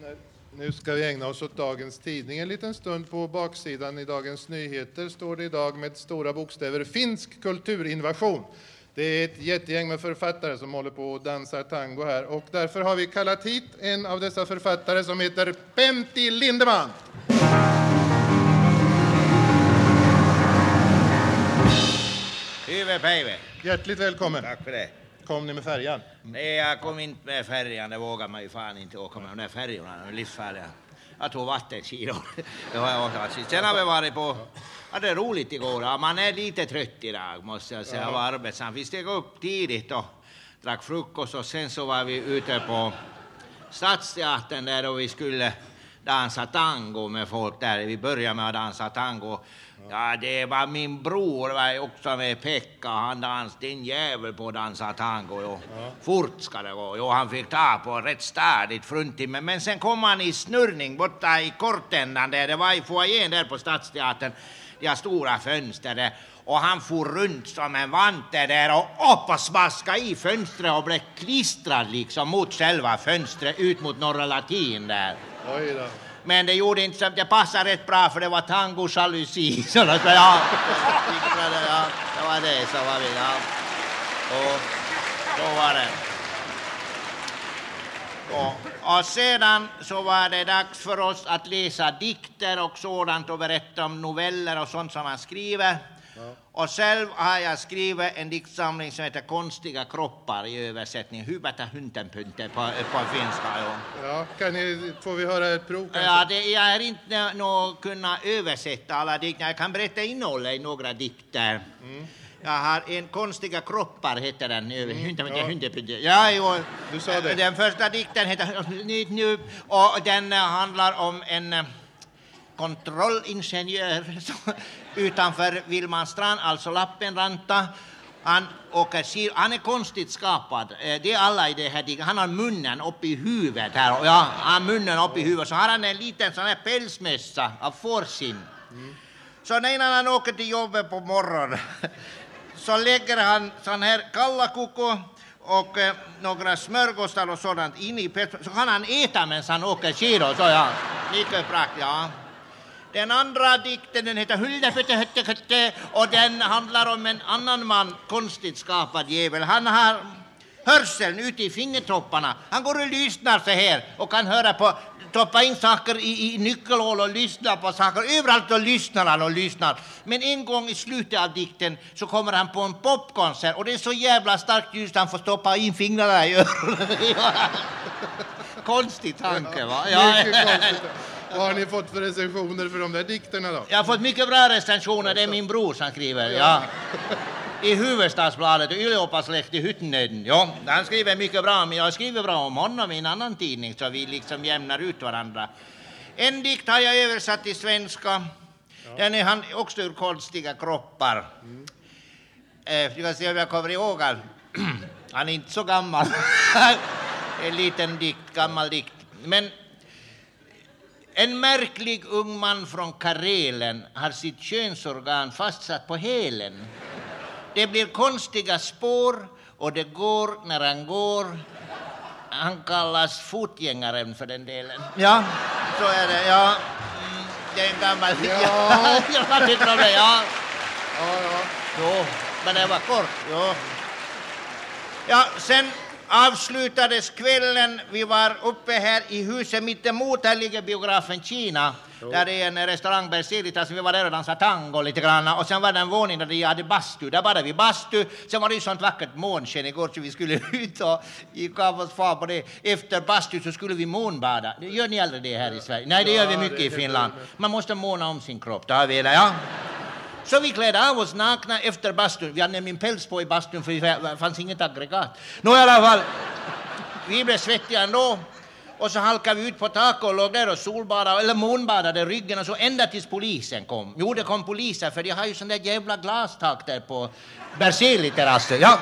vänner, nu ska vi ägna oss åt dagens tidning en liten stund. På baksidan i Dagens Nyheter står det idag med stora bokstäver Finsk kulturinvasion. Det är ett jättegäng med författare som håller på och dansar tango här och därför har vi kallat hit en av dessa författare som heter Pentti Lindeman. Hyvä päivä. Hjärtligt välkommen. Tack för det. Kom ni med färjan? Nej, jag kom inte med färjan. Det vågar man ju fan inte åka med de där färjorna. De är livsfarliga. Jag tog vattenkilon. det har jag åkt. Sen har vi varit på... Ja, det är roligt igår. Ja, man är lite trött idag måste jag säga. Jag var arbetsam. Vi steg upp tidigt och drack frukost och sen så var vi ute på Stadsteatern där och vi skulle dansa tango med folk där. Vi började med att dansa tango. Ja, det var min bror var också med Pekka. Han dansade din jävel på att dansa tango. Jo. Fort ska det gå. Jo, han fick ta på rätt stadigt fruntimmer. Men sen kom han i snurrning borta i kortändan där. Det var i foajén där på Stadsteatern. De har stora fönster där. Och han for runt som en vante där och upp och smaska i fönstret och blev klistrad liksom mot själva fönstret ut mot Norra Latin där. Oj då. Men det gjorde inte så, det passade rätt bra för det var tango jalusi. Så det, ja, ja, det var det som var vi. Ja. Och så var det. Och, och sedan så var det dags för oss att läsa dikter och sådant och berätta om noveller och sånt som man skriver. Och själv har jag skrivit en diktsamling som heter Konstiga kroppar i översättning. Hyvätä huntenpunte på, på finska. Ja. Ja, kan ni, får vi höra ett prov kanske? Ja, det, jag är inte nå kunna översätta alla dikter. Jag kan berätta innehållet i några dikter. Jag har en Konstiga kroppar heter den. Mm, ja. ja. ja, jo. Du sa det. Den första dikten heter Nyt nu och den handlar om en kontrollingenjör utanför Vilmanstrand, alltså Lappenranta. Han, åker skid, han är konstigt skapad. Eh, det är alla i det här. Han har munnen upp i huvudet här. Ja, han har munnen upp i huvudet. Så har han en liten sån här pälsmössa av fårskinn. Så när han åker till jobbet på morgonen så lägger han sån här kallakukko och eh, några smörgåsar och sådant in i pälsmössan. Så kan han äta medan han åker skidor. Så ja, mycket praktiskt. Ja. Den andra dikten den heter Huldefötte och den handlar om en annan man, konstigt skapad jävel. Han har hörseln ute i fingertopparna. Han går och lyssnar så här och kan höra på toppa in saker i, i nyckelhål och lyssna på saker. Överallt och lyssnar han och lyssnar. Men en gång i slutet av dikten så kommer han på en popkonsert och det är så jävla starkt ljus att han får stoppa in fingrarna i öronen. Konstig tanke va? Mycket konstigt. Vad har ni fått för recensioner för de där dikterna då? Jag har fått mycket bra recensioner, det är min bror som skriver. Ja. I Hufvudstadsbladet, Ylioppasläkt i Hyttnöden. Ja, han skriver mycket bra, men jag skriver bra om honom i en annan tidning så vi liksom jämnar ut varandra. En dikt har jag översatt till svenska. Den är han också ur konstiga kroppar. Eh, du kan se om jag kommer ihåg han. Han är inte så gammal. en liten dikt, gammal dikt. Men en märklig ung man från Karelen har sitt könsorgan fastsatt på hälen. Det blir konstiga spår och det går när han går. Han kallas fotgängaren för den delen. Ja, så är det. Ja. Mm, det är en gammal... Ja. jag tycker om det. Ja. Ja, ja. Jo, men det var kort. Jo. Ja, sen avslutades kvällen. Vi var uppe här i huset mittemot. Här ligger biografen Kina. Där är en restaurang, Berselitas. Vi var där och dansade tango lite grann. Och sen var det en våning där de hade bastu. Där badade vi bastu. Sen var det ju sånt vackert månsken igår så vi skulle ut och gick av oss far på det. Efter bastu så skulle vi månbada. Gör ni aldrig det här i Sverige? Nej, det gör vi mycket i Finland. Man måste måna om sin kropp. Det har vi det, ja. Så vi klädde av oss nakna efter bastun. Vi hade nämligen päls på i bastun för det fanns inget aggregat. Nå i alla fall, vi blev svettiga ändå. Och så halkade vi ut på taket och låg där och solbadade, eller månbadade ryggen och så ända tills polisen kom. Jo, det kom poliser för de har ju sån där jävla glastak där på Berzelii-terrassen. Ja.